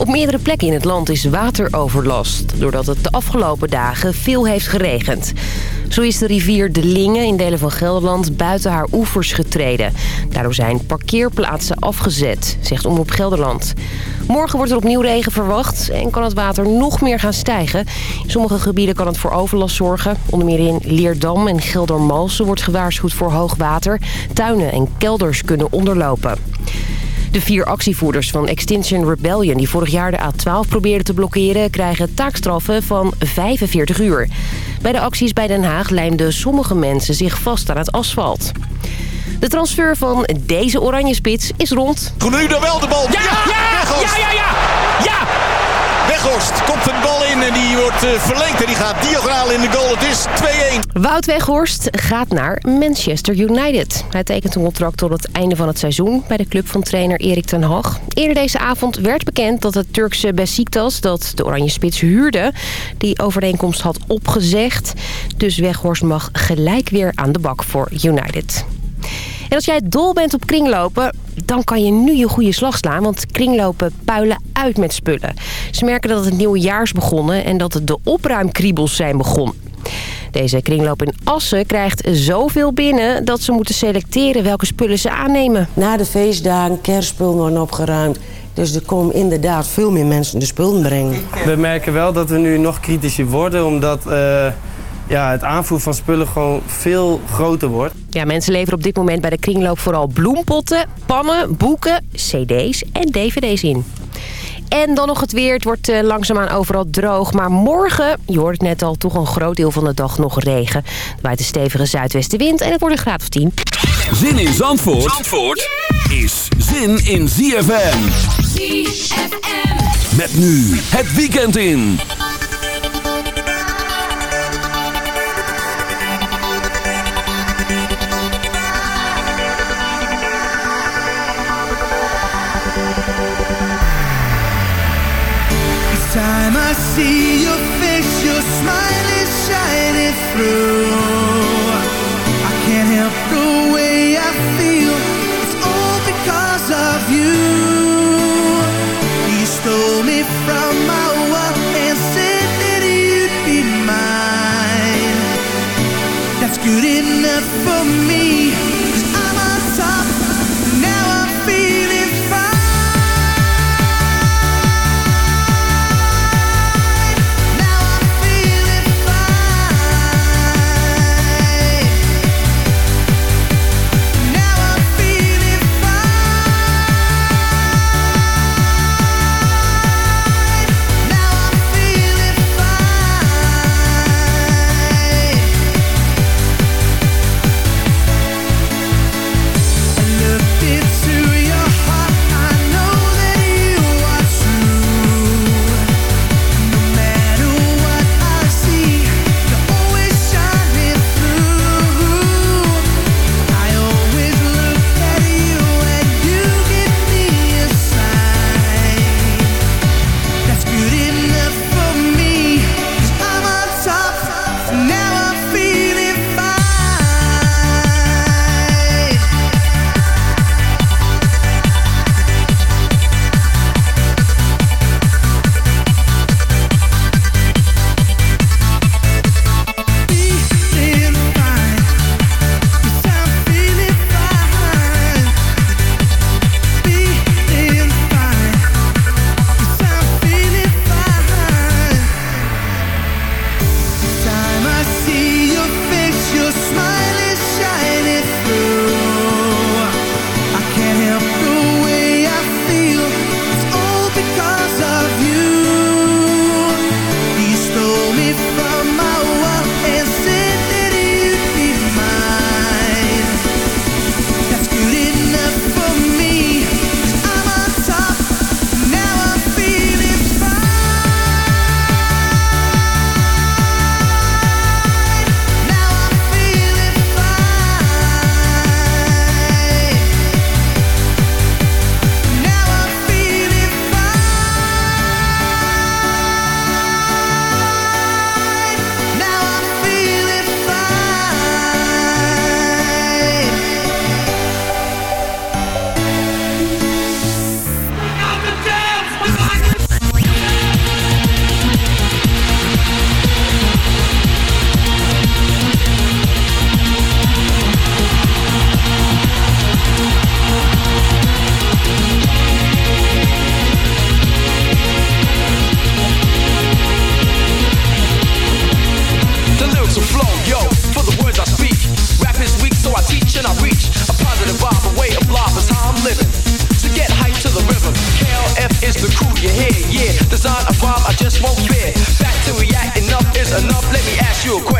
Op meerdere plekken in het land is wateroverlast... doordat het de afgelopen dagen veel heeft geregend. Zo is de rivier De Linge in delen van Gelderland buiten haar oevers getreden. Daardoor zijn parkeerplaatsen afgezet, zegt Omroep Gelderland. Morgen wordt er opnieuw regen verwacht en kan het water nog meer gaan stijgen. In sommige gebieden kan het voor overlast zorgen. Onder meer in Leerdam en Geldermalsen wordt gewaarschuwd voor hoog water. Tuinen en kelders kunnen onderlopen. De vier actievoerders van Extinction Rebellion die vorig jaar de A12 probeerden te blokkeren... krijgen taakstraffen van 45 uur. Bij de acties bij Den Haag lijmden sommige mensen zich vast aan het asfalt. De transfer van deze oranje spits is rond. Nu dan wel de bal. Ja, ja, ja, ja, ja, ja. Weghorst komt een bal in en die wordt uh, verlengd en die gaat diagonaal in de goal. Het is 2-1. Wout Weghorst gaat naar Manchester United. Hij tekent een contract tot het einde van het seizoen bij de club van trainer Erik ten Hag. Eerder deze avond werd bekend dat het Turkse Besiktas, dat de oranje spits huurde, die overeenkomst had opgezegd. Dus Weghorst mag gelijk weer aan de bak voor United. En als jij dol bent op kringlopen, dan kan je nu je goede slag slaan. Want kringlopen puilen uit met spullen. Ze merken dat het nieuwe jaar is begonnen en dat de opruimkriebels zijn begonnen. Deze kringloop in Assen krijgt zoveel binnen dat ze moeten selecteren welke spullen ze aannemen. Na de feestdagen, kerstspullen worden opgeruimd. Dus er komen inderdaad veel meer mensen de spullen brengen. We merken wel dat we nu nog kritischer worden, omdat... Uh ja, het aanvoer van spullen gewoon veel groter wordt. Ja, mensen leveren op dit moment bij de kringloop vooral bloempotten, pannen, boeken, cd's en dvd's in. En dan nog het weer. Het wordt uh, langzaamaan overal droog. Maar morgen, je hoort het net al, toch een groot deel van de dag nog regen. Waait een stevige zuidwestenwind en het wordt een graad of 10. Zin in Zandvoort, Zandvoort is zin in ZFM. ZFM. Met nu het weekend in. Shining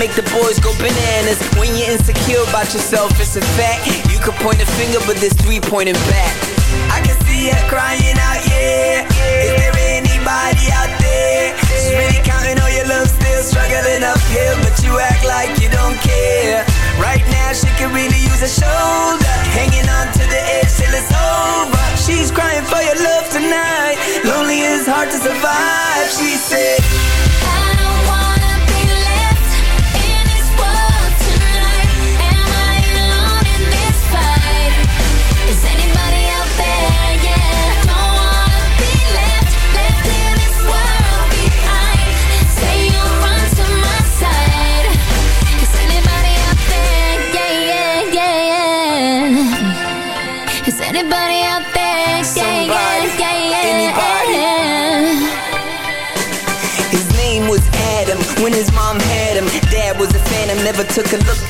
Make the boys go bananas. When you're insecure about yourself, it's a fact. You could point a finger, but there's three pointing back. I can see her crying out, yeah. Is there anybody out there? She's really counting all your love, still struggling uphill, but you act like you don't care. Right now, she could really use a shoulder, hanging on to the edge till it's over. She's crying for your love tonight. Lonely is hard to survive, she said. Anybody out there? Yeah, yeah, yeah, yeah. His name was Adam when his mom had him. Dad was a phantom, never took a look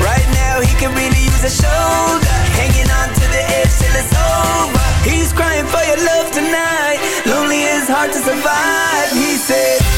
Right now, he can really use a shoulder, hanging on to the edge till it's over. He's crying for your love tonight. Lonely is hard to survive, he said.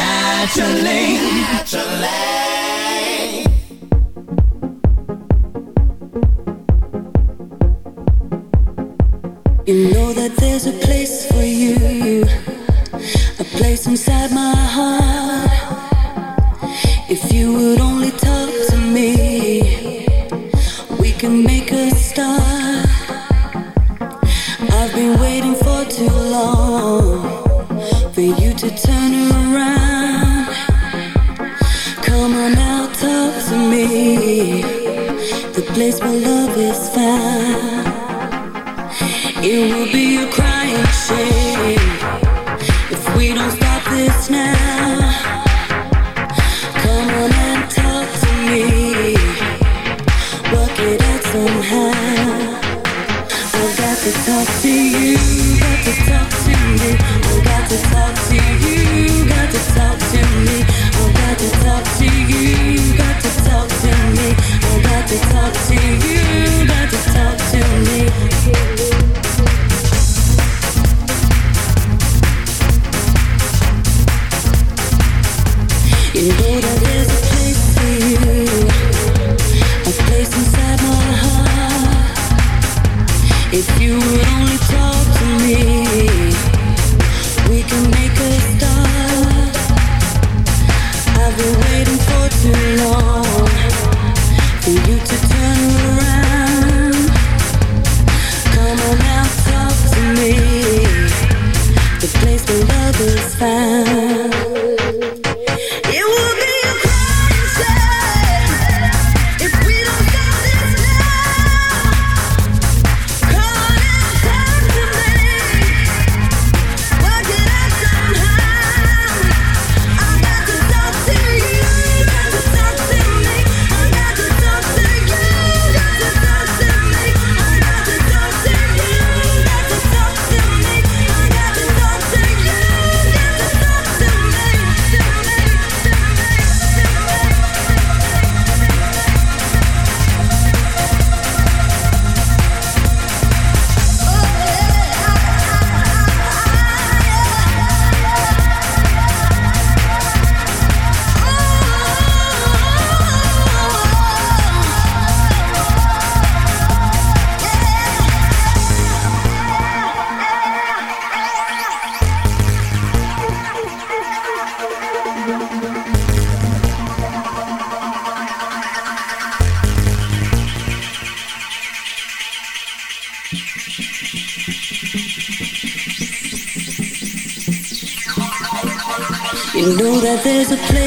naturally. naturally. You know that there's a place for you, a place inside my heart. there's a place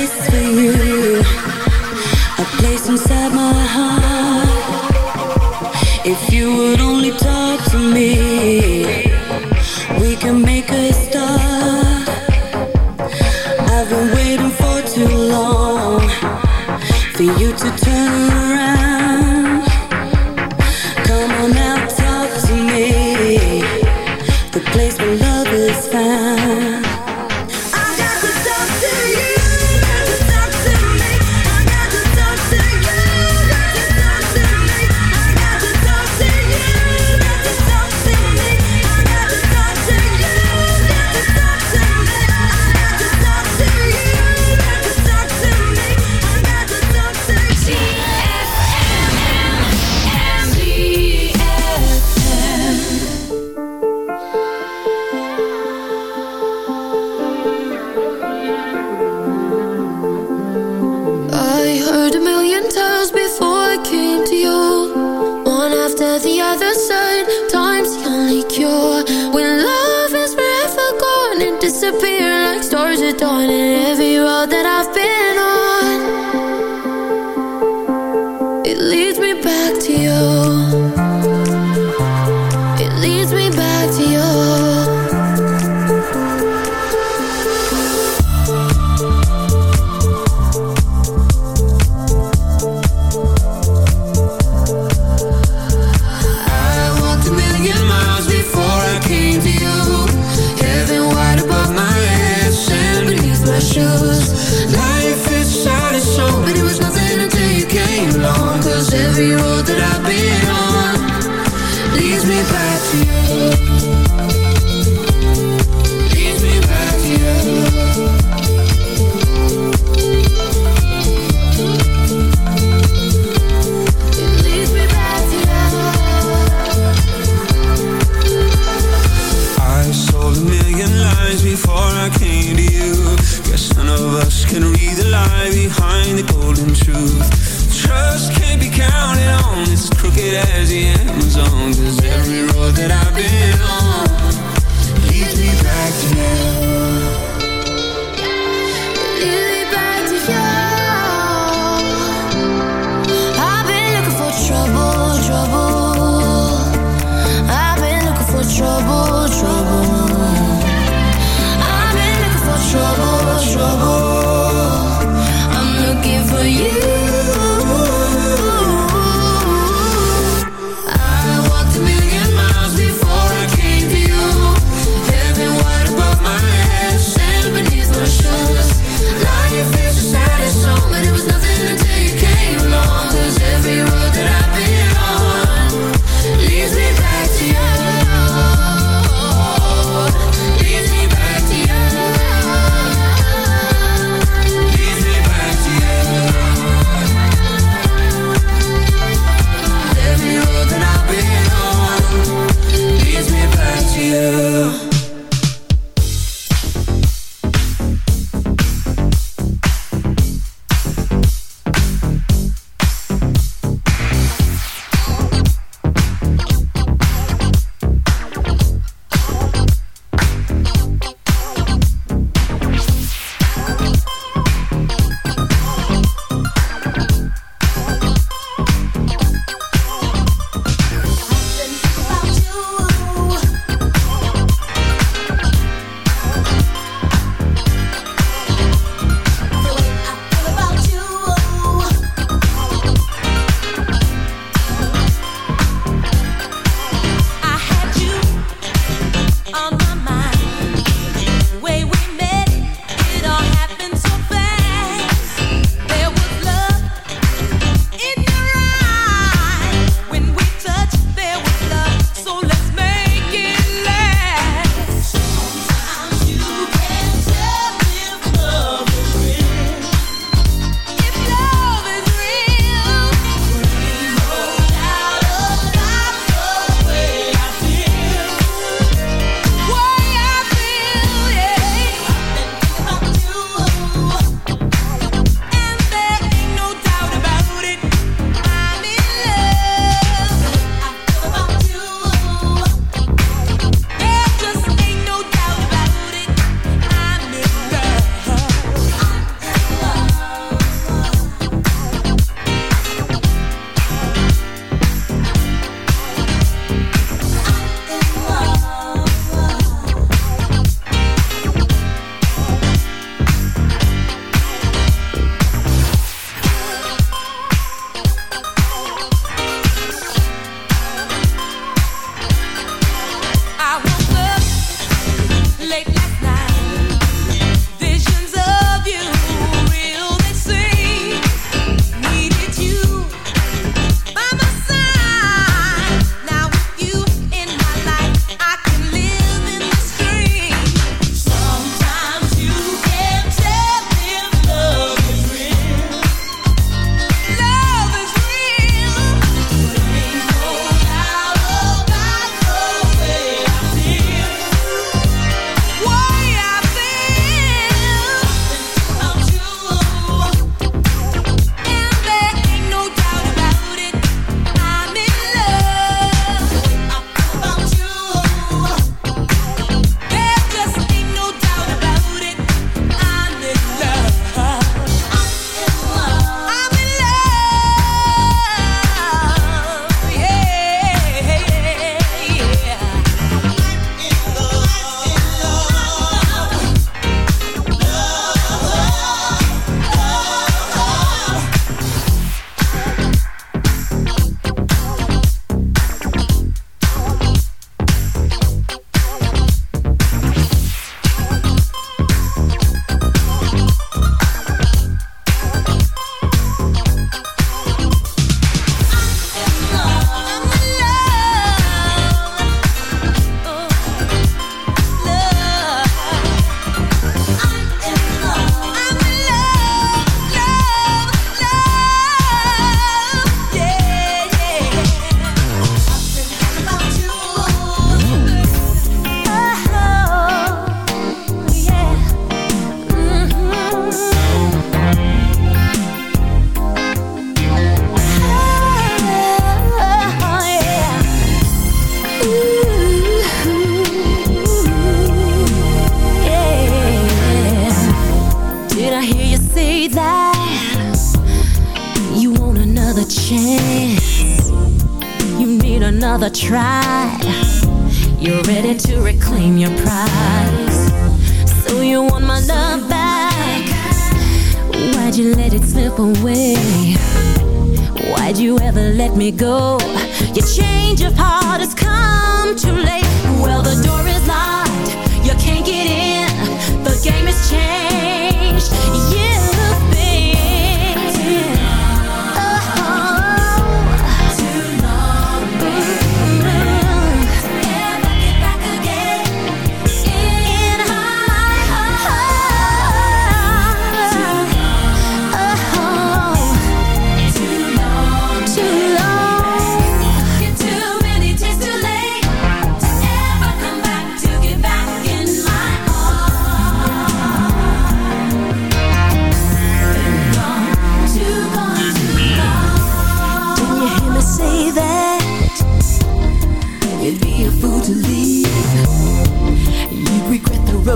other side. Time's the only cure When love is forever gone And disappear like stars at dawn And every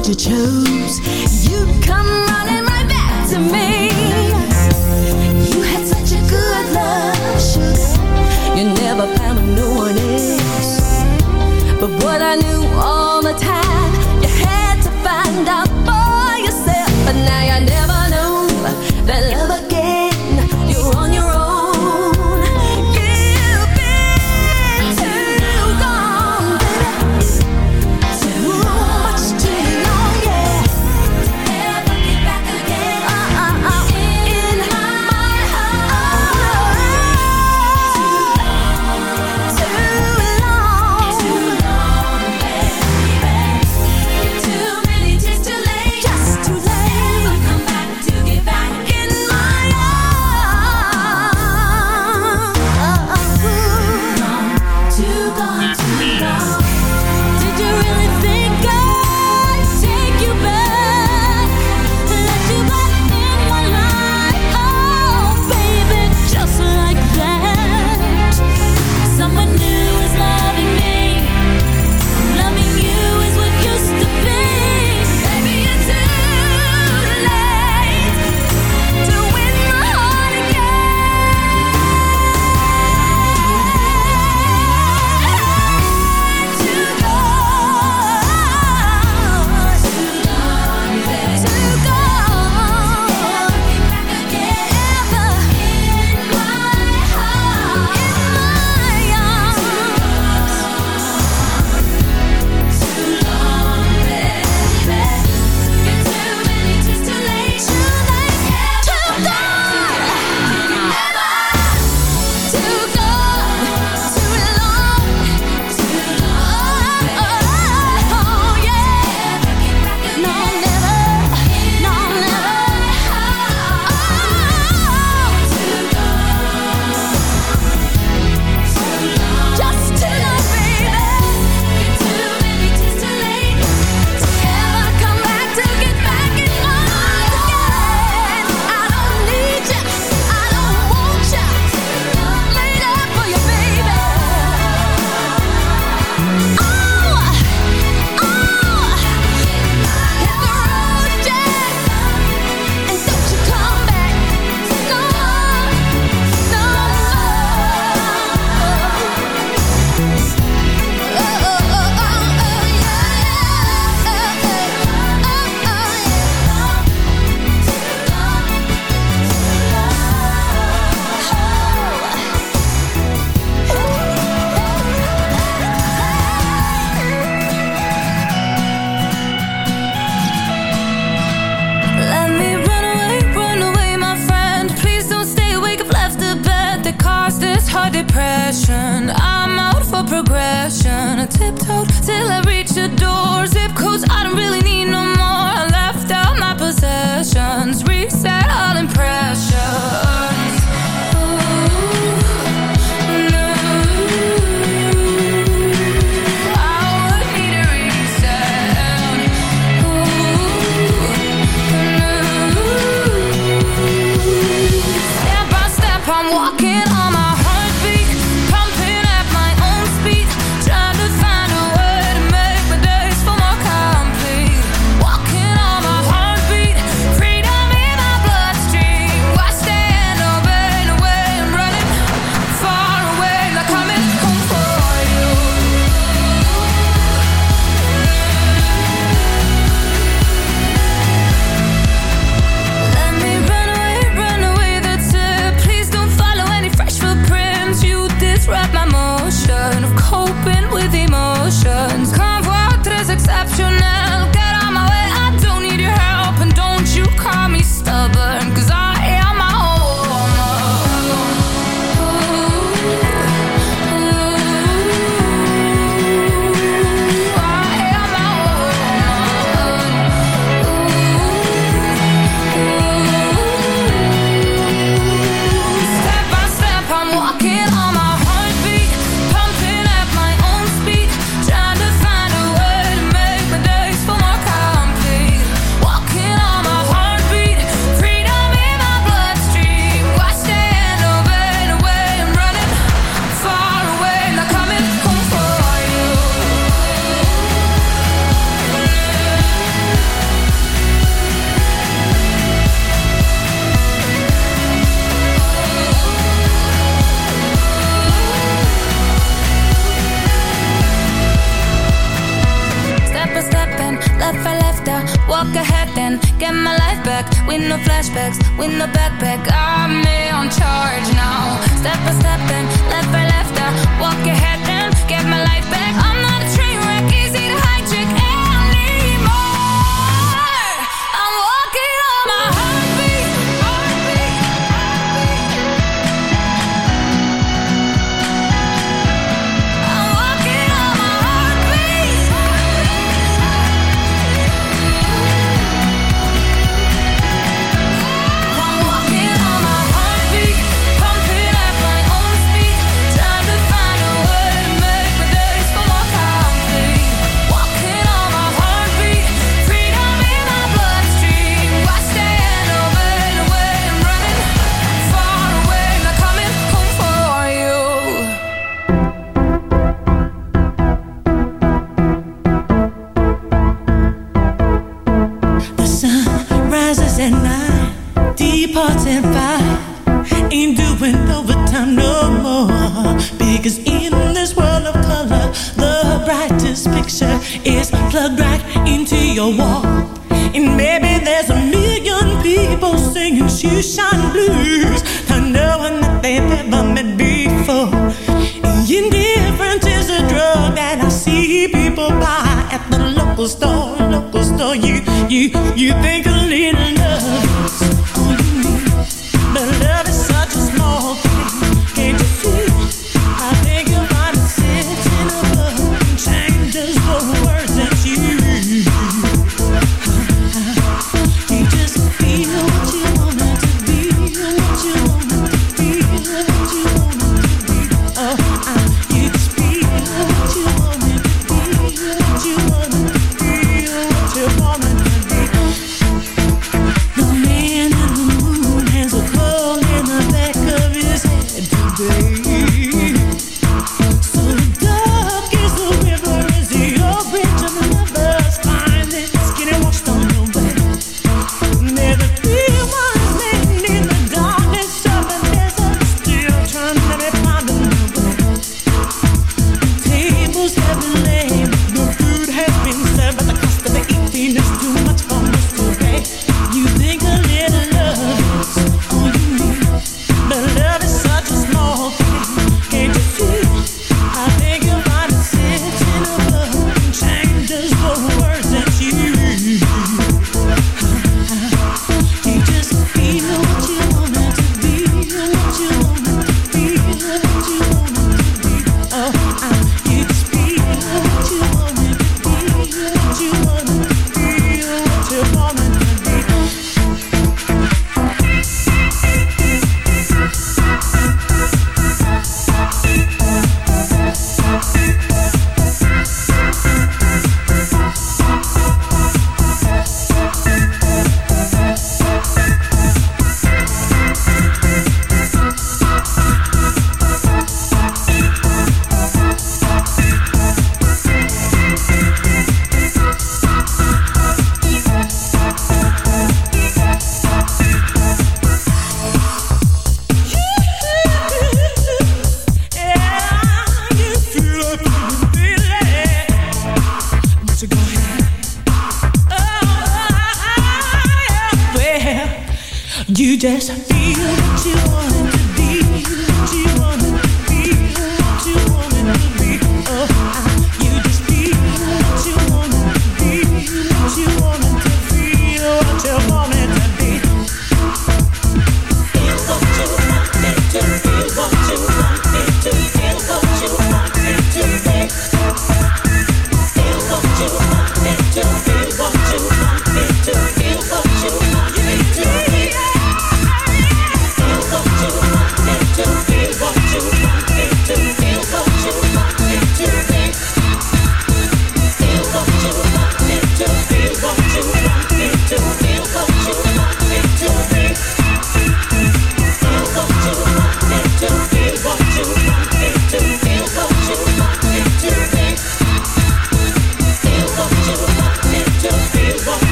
road you chose. You come running right back to me. You had such a good love, sugar. You never found no one else But what I knew all the time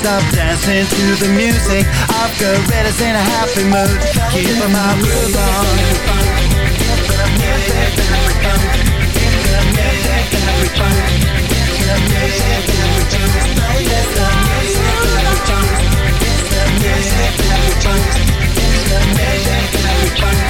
stop dancing to the music. I've got Reddit's in a happy mood. Keep my mood on. It's the music that we find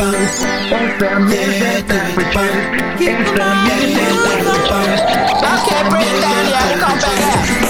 bounce. Yeah, take me bounce. Yeah, take me bounce. Okay, break down, yeah, come back.